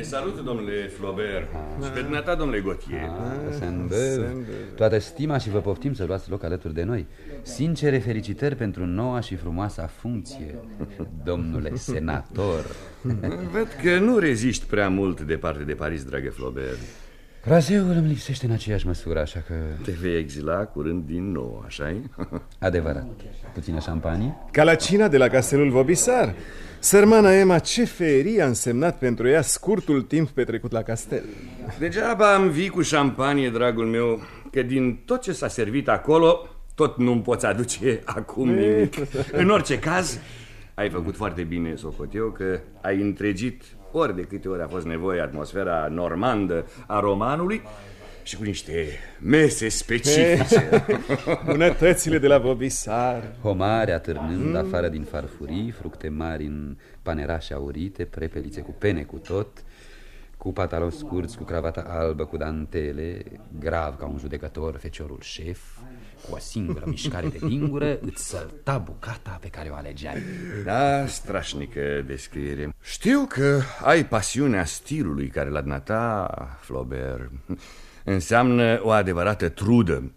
O: Te salut, domnule Flaubert, ah. și pe dumneata, domnule Gautier.
D: Ah, Toată stima și vă poftim să luați loc alături de noi. Sincere felicitări pentru noua și frumoasa funcție, domnule senator.
O: Văd că nu reziști prea mult departe de Paris, dragă Flaubert.
D: Crazeul îmi lipsește în aceeași măsură, așa că...
O: Te vei exila curând din nou, așa -i?
D: Adevărat. Puțină șampanie?
L: Ca la cina de la castelul Vobisar. Sărmana Emma, ce ferie a însemnat pentru ea scurtul timp petrecut la castel.
O: Degeaba am vii cu șampanie, dragul meu, că din tot ce s-a servit acolo, tot nu-mi poți aduce acum nimic. În orice caz, ai făcut foarte bine, socot eu, că ai întregit ori de câte ori a fost nevoie atmosfera normandă a romanului și cu niște mese specifice.
L: Bunătățile de la Bobisar.
D: Homare atârnând mm. afară din farfurii, fructe mari în panerașe aurite, prepelițe cu pene cu tot, cu pantaloni scurți, cu cravata albă, cu dantele, grav ca un judecător, feciorul șef, cu o singură mișcare de lingură îți sălta bucata pe care o alegeai.
O: Da, strașnică descriere. Știu că ai pasiunea stilului care la dumneata, Flaubert, înseamnă o adevărată trudă.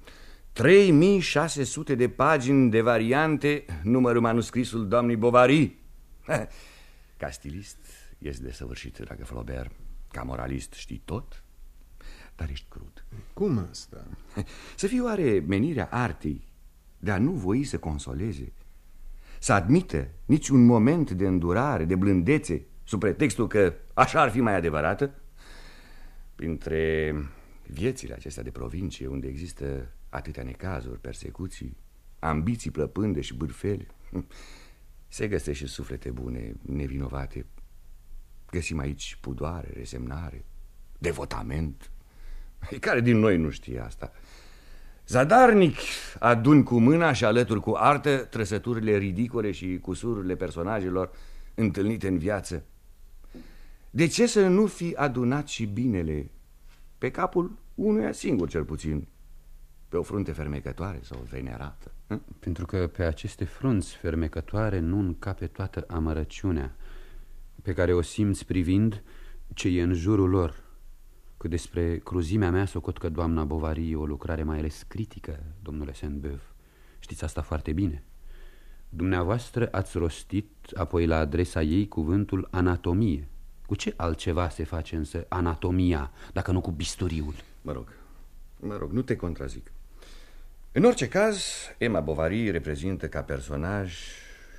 O: 3600 de pagini de variante, numărul manuscrisul doamnei Bovary. Ca stilist ești desăvârșit, dragă Flaubert. Ca moralist știi tot, dar ești crud.
L: Cum asta?
O: Să fie oare menirea artei de a nu voi să consoleze, să admită nici un moment de îndurare, de blândețe, sub pretextul că așa ar fi mai adevărată? Printre viețile acestea de provincie, unde există atâtea necazuri, persecuții, ambiții plăpânde și bârfele, se găsește și suflete bune, nevinovate. Găsim aici pudoare, resemnare, devotament. Care din noi nu știe asta? Zadarnic adun cu mâna și alături cu artă trăsăturile ridicole și cusururile personajelor întâlnite în viață. De ce să nu fi adunat și binele pe capul unuia singur cel puțin, pe o frunte fermecătoare sau venerată?
D: Pentru că pe aceste frunți fermecătoare nu încape toată amărăciunea pe care o simți privind ce e în jurul lor că despre cruzimea mea socot că doamna Bovary e o lucrare mai ales critică, domnule Saint-Beuve. Știți asta foarte bine. Dumneavoastră ați rostit apoi la adresa ei cuvântul anatomie. Cu ce altceva se face însă anatomia, dacă nu cu bisturiul?
O: Mă rog, mă rog, nu te contrazic. În orice caz, Emma Bovary reprezintă ca personaj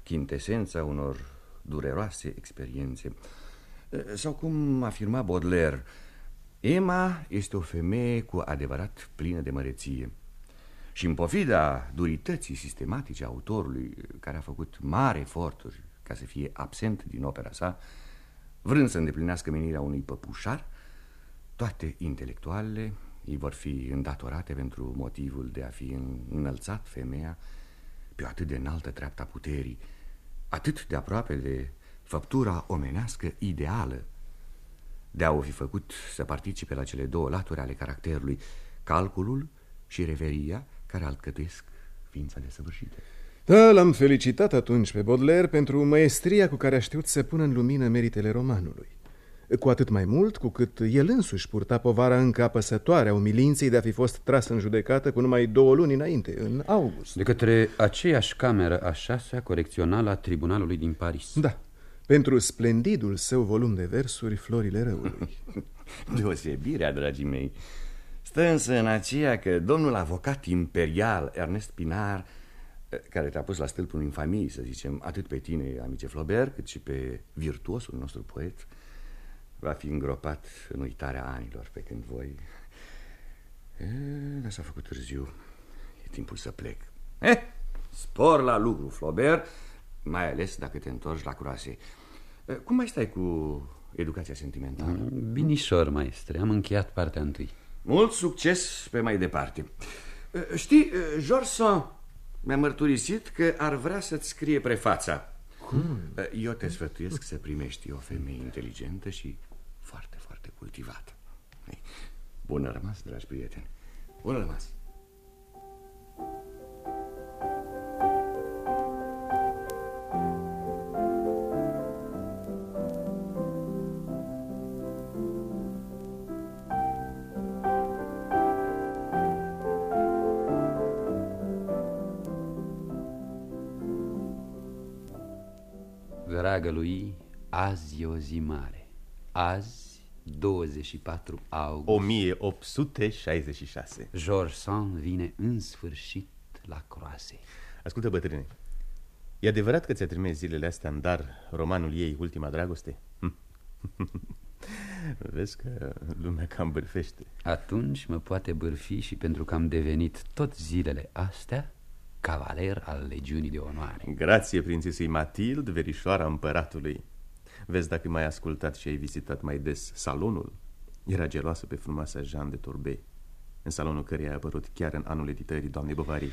O: chintesența unor dureroase experiențe. Sau cum afirma Baudelaire, Emma este o femeie cu adevărat plină de măreție. Și în pofida durității sistematice a autorului, care a făcut mari eforturi ca să fie absent din opera sa, vrând să îndeplinească menirea unui păpușar, toate intelectualele îi vor fi îndatorate pentru motivul de a fi înălțat femeia pe o atât de înaltă treapta puterii, atât de aproape de făptura omenească ideală, de a o fi făcut să participe la cele două laturi ale caracterului, calculul și reveria care alcătuiesc ființa desăvârșită.
P: Da, l-am felicitat atunci pe Baudelaire pentru maestria cu care a știut să pună în lumină meritele romanului. Cu atât mai mult cu cât el însuși purta povara încă apăsătoare a umilinței de a fi fost tras în judecată cu numai două luni înainte, în august.
D: De către aceeași cameră a șasea corecțională a tribunalului din Paris.
P: Da, pentru splendidul său volum de versuri, Florile Răului.
O: Deosebirea, dragii mei, stă însă în aceea că domnul avocat imperial Ernest Pinar care te-a pus la stâlpul infamiei, să zicem, atât pe tine, amice Flaubert, cât și pe virtuosul nostru poet, va fi îngropat în uitarea anilor pe când voi... Dar s-a făcut târziu. E timpul să plec. Eh, spor la lucru, Flaubert, mai ales dacă te întorci la croase. Cum mai stai cu educația sentimentală?
D: Binișor, maestre, am încheiat partea întâi.
O: Mult succes pe mai departe. Știi, George Sand mi-a mărturisit că ar vrea să-ți scrie prefața.
A: Cum?
O: Eu te sfătuiesc să primești o femeie inteligentă și foarte, foarte cultivată. Bună rămas, dragi prieteni. Bună rămas.
D: Dragă lui, azi e o zi mare. Azi, 24 august.
C: 1866
D: George Sand vine în sfârșit la croase.
C: Ascultă, bătrâne E adevărat că ți-a trimis zilele astea în dar romanul ei, Ultima Dragoste? Vezi că lumea cam bârfește.
D: Atunci mă poate bârfi și pentru că am devenit tot zilele astea cavaler al legiunii de onoare.
C: Grație prințesei Matild, verișoara împăratului. Vezi dacă mai ascultat și ai vizitat mai des salonul? Era geloasă pe frumoasa Jean de Torbay În salonul căreia a apărut chiar în anul editării doamnei Bovary.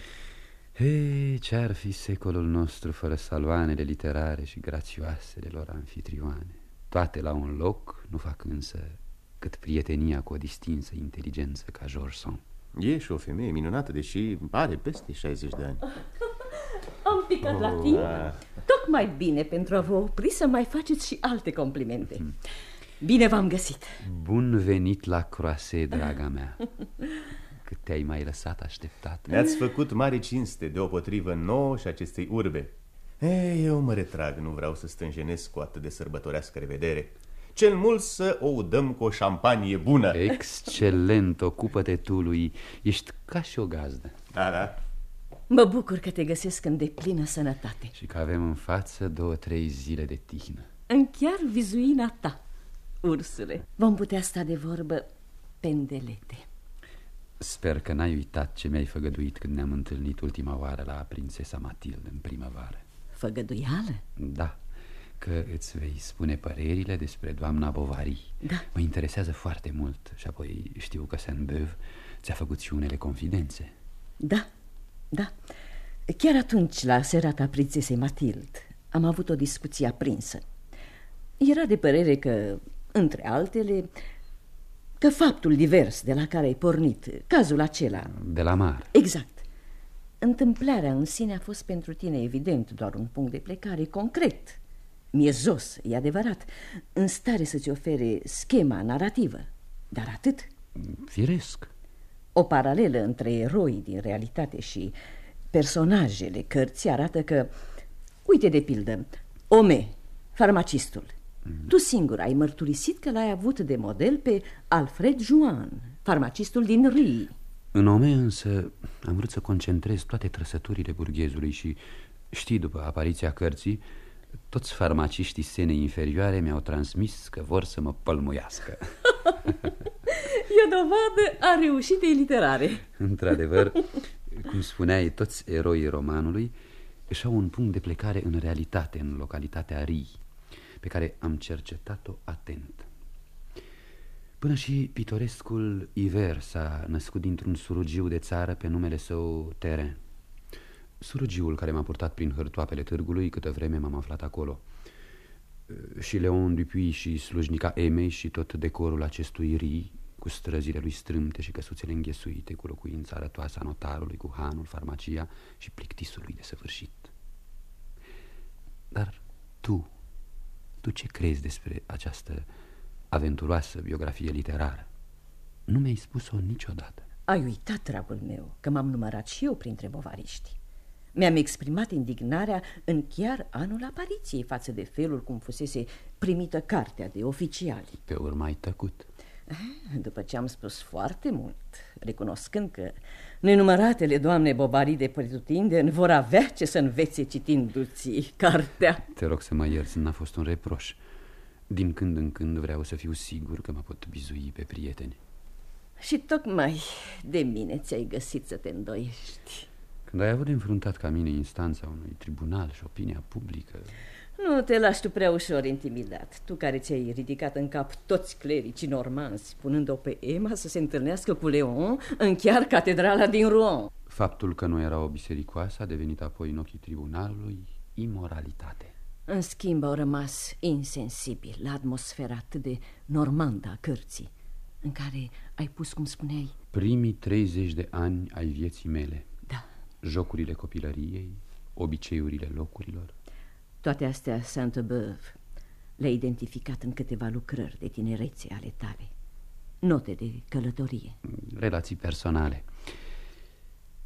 D: Hei, ce-ar fi secolul nostru fără saloanele literare și grațioasele lor anfitrioane? Toate la un loc nu fac însă cât prietenia cu o distinsă inteligență ca George Sand
C: E și o femeie minunată, deși are peste 60 de ani.
Q: Am picat oh, la timp. Da. Tocmai bine pentru a vă opri să mai faceți și alte complimente. Hmm. Bine v-am găsit.
D: Bun venit la croase, draga mea. Cât te-ai mai lăsat așteptat.
C: Ne-ați făcut mare cinste deopotrivă nouă și acestei urbe. Ei, eu mă retrag, nu vreau să stânjenesc cu atât de sărbătorească revedere cel mult să o udăm cu o șampanie bună.
D: Excelent, ocupă-te tu lui. Ești ca și o gazdă.
C: Da, da.
Q: Mă bucur că te găsesc în deplină sănătate.
D: Și că avem în față două-trei zile de tihnă.
Q: În chiar vizuina ta, ursule. Vom putea sta de vorbă pendelete
D: Sper că n-ai uitat ce mi-ai făgăduit când ne-am întâlnit ultima oară la prințesa Matilde în primăvară.
Q: Făgăduială?
D: Da, că îți vei spune părerile despre doamna Bovary
Q: Da.
D: Mă interesează foarte mult și apoi știu că Saint-Beuve ți-a făcut și unele confidențe.
Q: Da, da. Chiar atunci, la serata prințesei Matild, am avut o discuție aprinsă. Era de părere că, între altele, că faptul divers de la care ai pornit, cazul acela
D: De la mar
Q: Exact. Întâmplarea în sine a fost pentru tine evident doar un punct de plecare concret miezos, e adevărat, în stare să-ți ofere schema narrativă. Dar atât.
D: Firesc.
Q: O paralelă între eroi din realitate și personajele cărții arată că, uite de pildă, Ome, farmacistul, mm. tu singur ai mărturisit că l-ai avut de model pe Alfred Juan, farmacistul din Rii.
D: În Ome însă am vrut să concentrez toate trăsăturile burghezului și știi, după apariția cărții, toți farmaciștii senei inferioare mi-au transmis că vor să mă pălmuiască
Q: E o dovadă a reușitei literare
D: Într-adevăr, Cum spuneai, toți eroii romanului își au un punct de plecare în realitate, în localitatea Rii, pe care am cercetat-o atent. Până și pitorescul Iver s-a născut dintr-un surugiu de țară pe numele său Teren. Surugiul care m-a purtat prin hârtoapele târgului, câtă vreme m-am aflat acolo. Și Leon Dupuy și slujnica Emei și tot decorul acestui rii, cu străzile lui strâmte și căsuțele înghesuite, cu locuința arătoasă a notarului, cu hanul, farmacia și plictisul lui de săvârșit. Dar tu, tu ce crezi despre această aventuroasă biografie literară? Nu mi-ai spus-o niciodată.
Q: Ai uitat, dragul meu, că m-am numărat și eu printre bovariști. Mi-am exprimat indignarea în chiar anul apariției față de felul cum fusese primită cartea de oficiali.
D: Pe urmă ai tăcut.
Q: Eh, după ce am spus foarte mult, recunoscând că nenumăratele doamne bobarii de pretutindeni vor avea ce să învețe citindu-ți cartea.
D: Te rog să mă ierți, n-a fost un reproș. Din când în când vreau să fiu sigur că mă pot bizui pe prieteni.
Q: Și tocmai de mine ți-ai găsit să te îndoiești.
D: Când ai avut de înfruntat ca mine instanța unui tribunal și opinia publică...
Q: Nu te lași tu prea ușor intimidat. Tu care ți-ai ridicat în cap toți clericii normanzi, punând-o pe Emma să se întâlnească cu Leon în chiar catedrala din Rouen.
D: Faptul că nu era o bisericoasă a devenit apoi în ochii tribunalului imoralitate.
Q: În schimb au rămas insensibil la atmosfera atât de normandă a cărții, în care ai pus, cum spuneai...
D: Primii 30 de ani ai vieții mele.
Q: Da.
D: Jocurile copilăriei, obiceiurile locurilor.
Q: Toate astea Saint-Beuve le-a identificat în câteva lucrări de tinerețe ale tale. Note de călătorie.
D: Relații personale.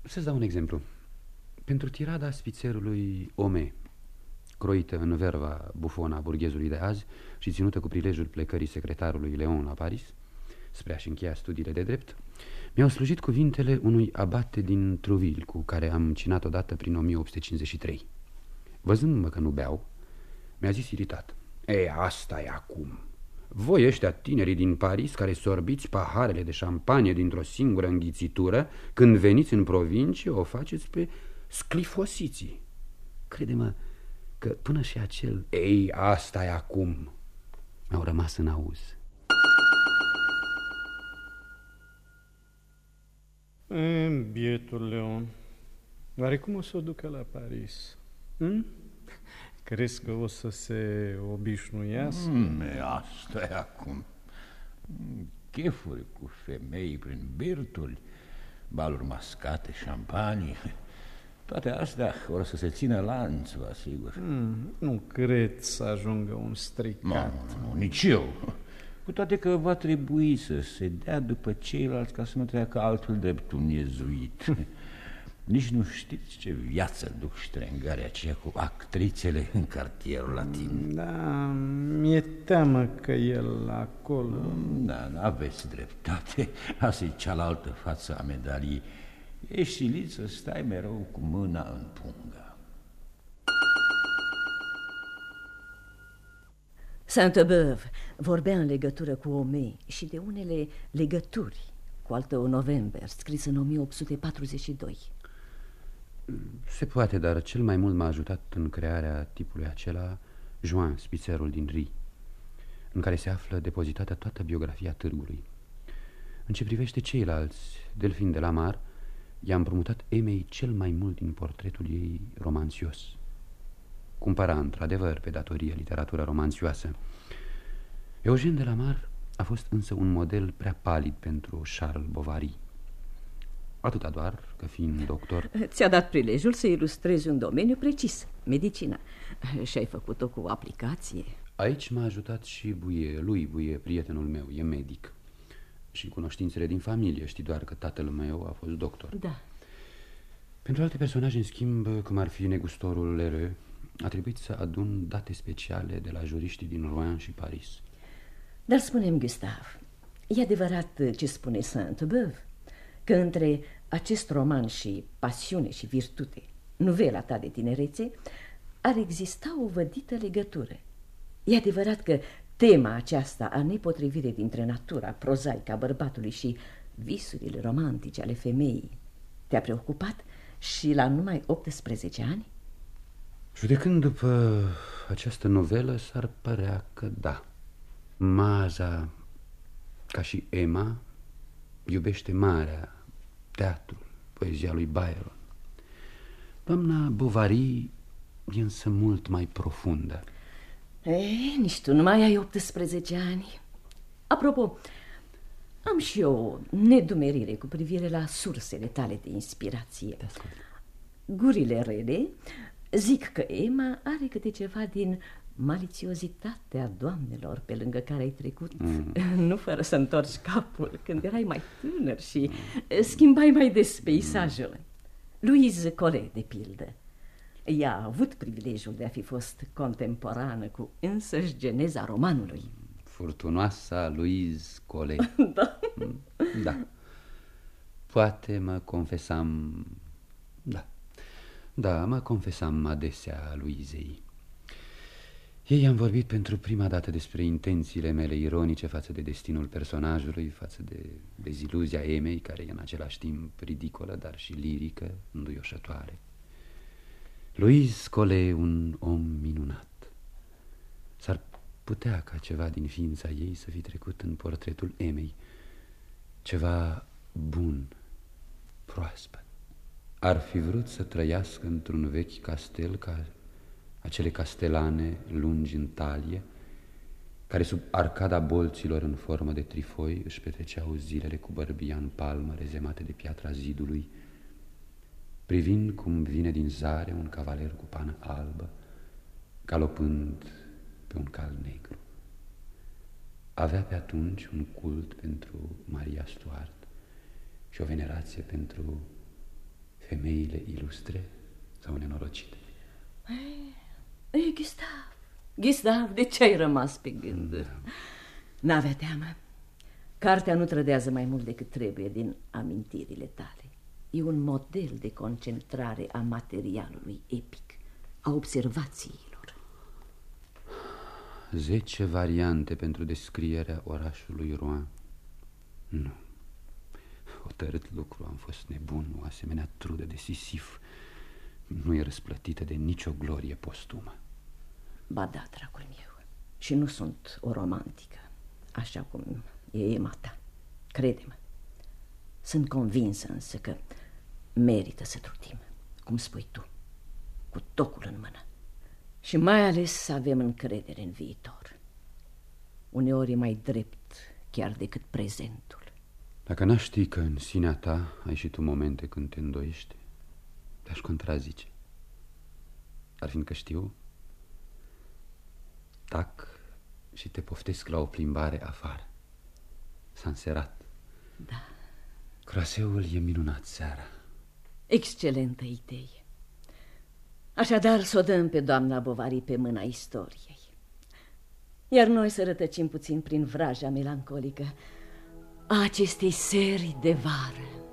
D: Să-ți dau un exemplu. Pentru tirada spițerului Ome, croită în verva bufona burghezului de azi și ținută cu prilejul plecării secretarului Leon la Paris, spre a-și încheia studiile de drept, mi-au slujit cuvintele unui abate din Truville, cu care am cinat odată prin 1853. Văzându-mă că nu beau, mi-a zis iritat. Ei, asta e acum. Voi ăștia tinerii din Paris care sorbiți paharele de șampanie dintr-o singură înghițitură, când veniți în provincie, o faceți pe sclifosiții. Crede-mă că până și acel Ei, asta e acum mi-au rămas în auz.
L: E, bietul Leon, oare cum o să o ducă la Paris? Hm? Crezi că o să se obișnuiască?
J: Mm, asta e acum. Chefuri cu femei prin birturi, baluri mascate, șampanii. Toate astea vor să se țină lanț, vă asigur.
L: Mm, nu cred să ajungă un stricat.
J: Nu, nu, nici eu. Cu toate că va trebui să se dea după ceilalți ca să nu treacă altfel drept un iezuit. Nici nu știți ce viață duc ștrengare aceea cu actrițele în cartierul latin.
L: Da, mi-e teamă că el acolo...
J: Da, aveți dreptate. Asta e cealaltă față a medaliei. Ești silit să stai mereu cu mâna în pungă.
Q: Saint-Beuve vorbea în legătură cu Omei și de unele legături cu altă November, scris în 1842.
D: Se poate, dar cel mai mult m-a ajutat în crearea tipului acela Joan, spițerul din Ri, în care se află depozitată toată biografia târgului. În ce privește ceilalți, Delfin de la Mar, i-a împrumutat Emei cel mai mult din portretul ei romanțios. Cumpăra într-adevăr pe datorie literatura romanțioasă. Eugen de la Mar a fost însă un model prea palid pentru Charles Bovary. Atâta doar că fiind doctor...
Q: Ți-a dat prilejul să ilustrezi un domeniu precis, medicina. Și ai făcut-o cu aplicație.
D: Aici m-a ajutat și Buie, lui Buie, prietenul meu, e medic. Și cunoștințele din familie, știi doar că tatăl meu a fost doctor.
Q: Da.
D: Pentru alte personaje, în schimb, cum ar fi negustorul Lereux, a trebuit să adun date speciale de la juriștii din Rouen și Paris.
Q: Dar spunem, Gustav, e adevărat ce spune Saint-Beuve? Că între acest roman și pasiune și virtute, nuvela ta de tinerețe, ar exista o vădită legătură. E adevărat că tema aceasta a nepotrivire dintre natura prozaică a bărbatului și visurile romantice ale femeii te-a preocupat? Și la numai 18 ani?
D: Judecând după această novelă, s-ar părea că da. Maza, ca și Emma, iubește marea, teatrul, poezia lui Byron. Doamna Bovary e însă mult mai profundă.
Q: Ei, nici tu nu mai ai 18 ani. Apropo, am și eu o nedumerire cu privire la sursele tale de inspirație. Gurile rele zic că Emma are câte ceva din malițiozitatea doamnelor pe lângă care ai trecut, mm. nu fără să întorci capul, când erai mai tânăr și schimbai mai des peisajul. Mm. Louise Collet, de pildă. Ea a avut privilegiul de a fi fost contemporană cu însăși geneza romanului.
D: Furtunoasa Louise Collet.
Q: da.
D: Da. Poate mă confesam... Da. Da, mă confesam adesea Luizei. Ei am vorbit pentru prima dată despre intențiile mele ironice față de destinul personajului, față de deziluzia Emei, care e în același timp ridicolă, dar și lirică, înduioșătoare. Louise Cole un om minunat. S-ar putea ca ceva din ființa ei să fi trecut în portretul Emei, ceva bun, proaspăt. Ar fi vrut să trăiască într-un vechi castel ca acele castelane lungi în talie, care sub arcada bolților în formă de trifoi își petreceau zilele cu bărbia în palmă rezemate de piatra zidului, privind cum vine din zare un cavaler cu pană albă, galopând pe un cal negru. Avea pe atunci un cult pentru Maria Stuart și o venerație pentru femeile ilustre sau nenorocite.
Q: Ei, Gustav, Gustav, de ce ai rămas pe gând? Da. N-avea teamă. Cartea nu trădează mai mult decât trebuie din amintirile tale. E un model de concentrare a materialului epic, a observațiilor.
D: Zece variante pentru descrierea orașului Rouen. Nu. Hotărât lucru, am fost nebun, o asemenea trudă de sisif. Nu e răsplătită de nicio glorie postumă.
Q: Ba da, dragul meu, și nu sunt o romantică, așa cum e Ema ta. Crede-mă. Sunt convinsă însă că merită să trutim, cum spui tu, cu tocul în mână. Și mai ales să avem încredere în viitor. Uneori e mai drept chiar decât prezentul.
D: Dacă n-aș ști că în sinea ta ai și tu momente când te îndoiești, te-aș contrazice. Dar fiindcă știu, tac și te poftesc la o plimbare afară. S-a înserat.
Q: Da.
D: Craseul e minunat seara.
Q: Excelentă idee. Așadar să o dăm pe doamna Bovary pe mâna istoriei. Iar noi să rătăcim puțin prin vraja melancolică a acestei serii de vară.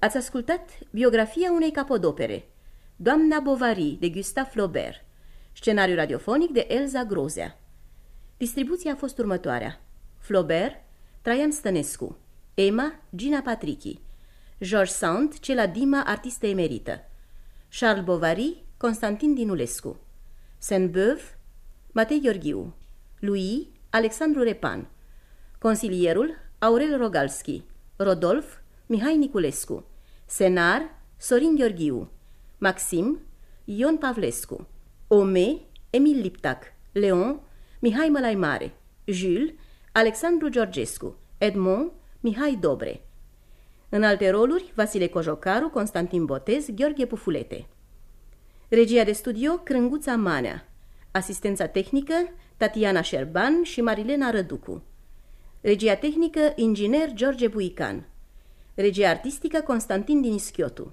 B: Ați ascultat biografia unei capodopere, Doamna Bovary, de Gustave Flaubert, scenariu radiofonic de Elza Grozea. Distribuția a fost următoarea. Flaubert, Traian Stănescu, Emma, Gina Patrichi, George Sand, Cela Dima, artistă emerită, Charles Bovary, Constantin Dinulescu, Saint-Beuve, Matei Gheorghiu, Louis, Alexandru Repan, Consilierul, Aurel Rogalski, Rodolf, Mihai Niculescu, Senar, Sorin Gheorghiu, Maxim, Ion Pavlescu, Ome, Emil Liptac, Leon, Mihai Mălai Mare, Jules, Alexandru Georgescu, Edmond, Mihai Dobre. În alte roluri, Vasile Cojocaru, Constantin Botez, Gheorghe Pufulete. Regia de studio, Crânguța Manea. Asistența tehnică, Tatiana Șerban și Marilena Răducu. Regia tehnică, inginer George Buican. Regia artistică, Constantin Dinischiotu.